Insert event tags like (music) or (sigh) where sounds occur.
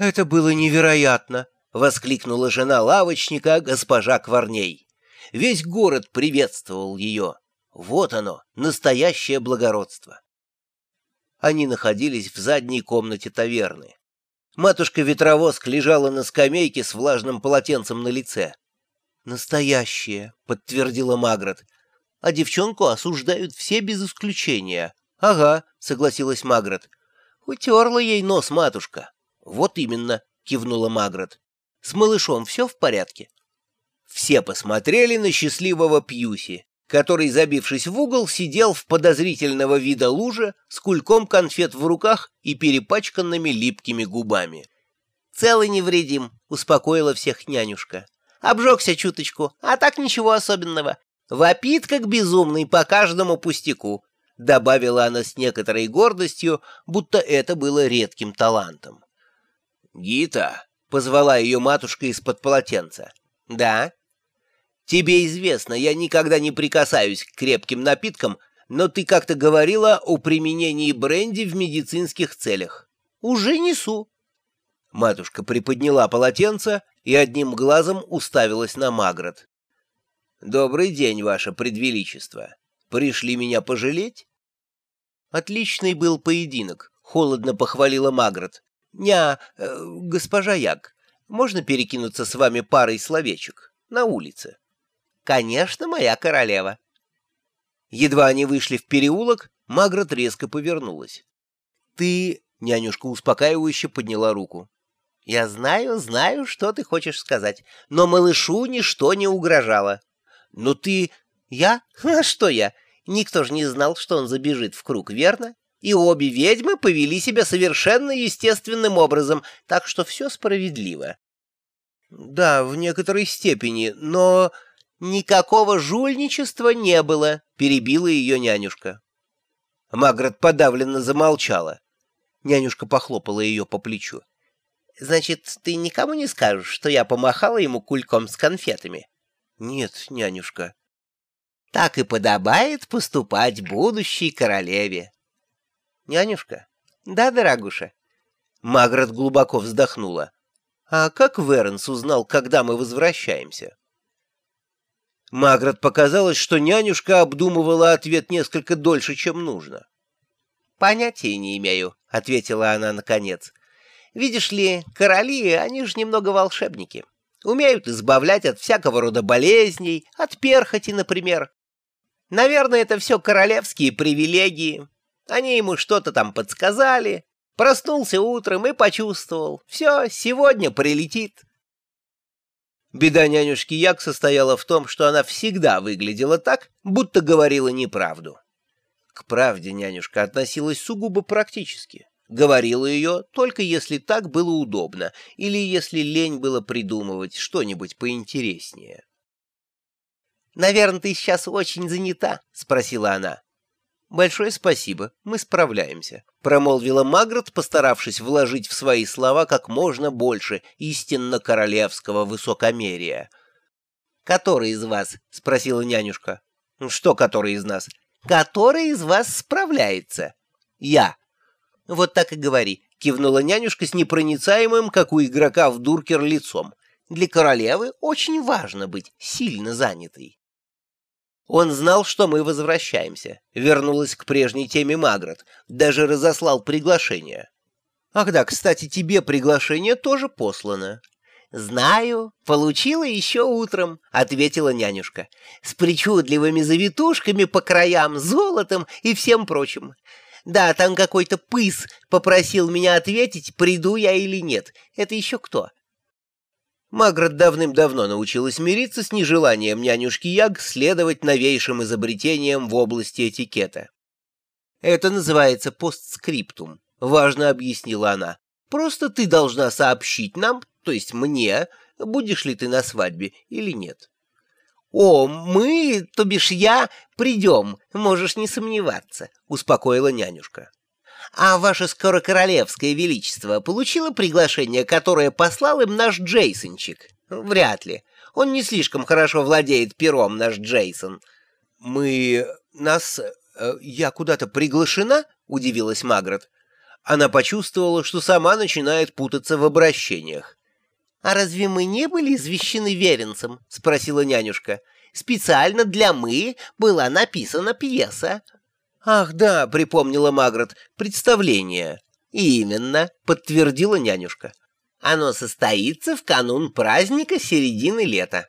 «Это было невероятно!» — воскликнула жена лавочника, госпожа Кварней. Весь город приветствовал ее. Вот оно, настоящее благородство. Они находились в задней комнате таверны. Матушка-ветровоск лежала на скамейке с влажным полотенцем на лице. «Настоящее», — подтвердила Магрот. «А девчонку осуждают все без исключения». «Ага», — согласилась Магрот. «Утерла ей нос матушка». «Вот именно», — кивнула Магрот. «С малышом все в порядке?» Все посмотрели на счастливого Пьюси, который, забившись в угол, сидел в подозрительного вида луже с кульком конфет в руках и перепачканными липкими губами. «Целый невредим», — успокоила всех нянюшка. «Обжегся чуточку, а так ничего особенного. Вопит, как безумный, по каждому пустяку», — добавила она с некоторой гордостью, будто это было редким талантом. «Гита», — позвала ее матушка из-под полотенца. «Да?» Тебе известно, я никогда не прикасаюсь к крепким напиткам, но ты как-то говорила о применении бренди в медицинских целях. Уже несу. Матушка приподняла полотенце и одним глазом уставилась на Магрот. «Добрый день, ваше предвеличество. Пришли меня пожалеть?» «Отличный был поединок», — холодно похвалила Магрот. «Ня, э, госпожа Як, можно перекинуться с вами парой словечек на улице?» «Конечно, моя королева». Едва они вышли в переулок, Магрот резко повернулась. «Ты...» — нянюшка успокаивающе подняла руку. «Я знаю, знаю, что ты хочешь сказать, но малышу ничто не угрожало. Но ты... Я? (laughs) А что я? Никто же не знал, что он забежит в круг, верно? И обе ведьмы повели себя совершенно естественным образом, так что все справедливо». «Да, в некоторой степени, но...» «Никакого жульничества не было», — перебила ее нянюшка. Магрот подавленно замолчала. Нянюшка похлопала ее по плечу. «Значит, ты никому не скажешь, что я помахала ему кульком с конфетами?» «Нет, нянюшка». «Так и подобает поступать будущей королеве». «Нянюшка?» «Да, дорогуша». Магрот глубоко вздохнула. «А как Веренс узнал, когда мы возвращаемся?» Магрот показалось, что нянюшка обдумывала ответ несколько дольше, чем нужно. «Понятия не имею», — ответила она наконец. «Видишь ли, короли, они же немного волшебники. Умеют избавлять от всякого рода болезней, от перхоти, например. Наверное, это все королевские привилегии. Они ему что-то там подсказали. Проснулся утром и почувствовал. Все, сегодня прилетит. Беда нянюшки Як состояла в том, что она всегда выглядела так, будто говорила неправду. К правде нянюшка относилась сугубо практически. Говорила ее только если так было удобно или если лень было придумывать что-нибудь поинтереснее. «Наверное, ты сейчас очень занята?» — спросила она. «Большое спасибо, мы справляемся», — промолвила Магрот, постаравшись вложить в свои слова как можно больше истинно королевского высокомерия. «Который из вас?» — спросила нянюшка. «Что который из нас?» «Который из вас справляется?» «Я». «Вот так и говори», — кивнула нянюшка с непроницаемым, как у игрока в дуркер, лицом. «Для королевы очень важно быть сильно занятой». Он знал, что мы возвращаемся. Вернулась к прежней теме Магрот. Даже разослал приглашение. Ах да, кстати, тебе приглашение тоже послано. «Знаю, получила еще утром», — ответила нянюшка. «С причудливыми завитушками по краям, золотом и всем прочим. Да, там какой-то пыс попросил меня ответить, приду я или нет. Это еще кто? Магрот давным-давно научилась мириться с нежеланием нянюшки Яг следовать новейшим изобретениям в области этикета. «Это называется постскриптум», — важно объяснила она. «Просто ты должна сообщить нам, то есть мне, будешь ли ты на свадьбе или нет». «О, мы, то бишь я, придем, можешь не сомневаться», — успокоила нянюшка. А ваше скорокоролевское величество получило приглашение, которое послал им наш Джейсончик? Вряд ли. Он не слишком хорошо владеет пером, наш Джейсон. Мы... нас... Э, я куда-то приглашена? Удивилась Магрот. Она почувствовала, что сама начинает путаться в обращениях. «А разве мы не были извещены веренцем?» — спросила нянюшка. «Специально для «мы» была написана пьеса». «Ах, да», — припомнила Магрот, — «представление». «Именно», — подтвердила нянюшка. «Оно состоится в канун праздника середины лета».